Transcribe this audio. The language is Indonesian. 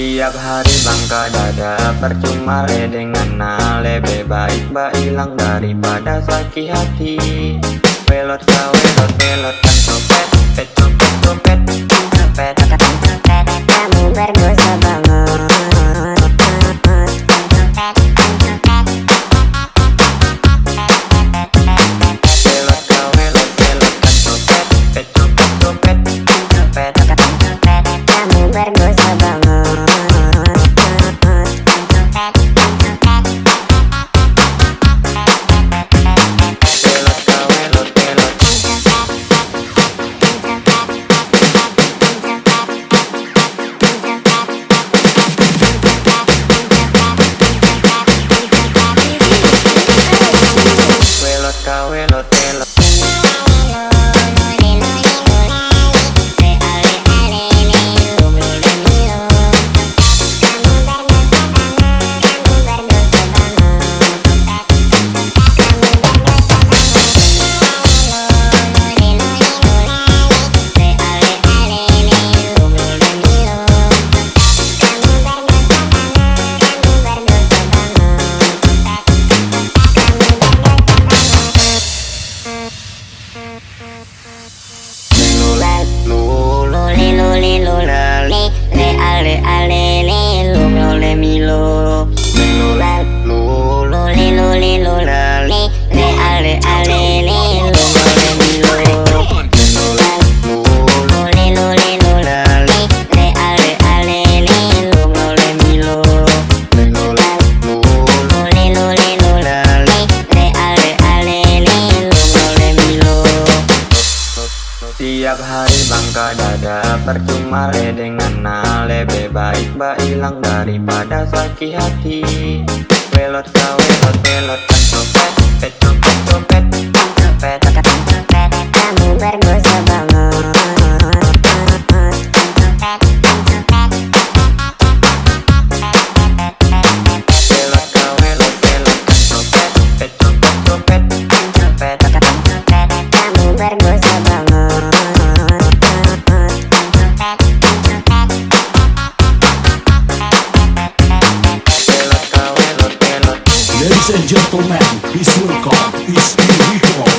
Tiap hari bangka dada percuma le dengan nale Lebih baik mbak hilang daripada sakit hati. Pelot kawelot pelot kan copet Pet copet copet Pet Tiap hari bangka dada percuma le dengan nale Baik ba hilang daripada sakit hati. Welot ka welot welot kan copet Copet copet copet Ladies and gentlemen, please welcome, it's Enrico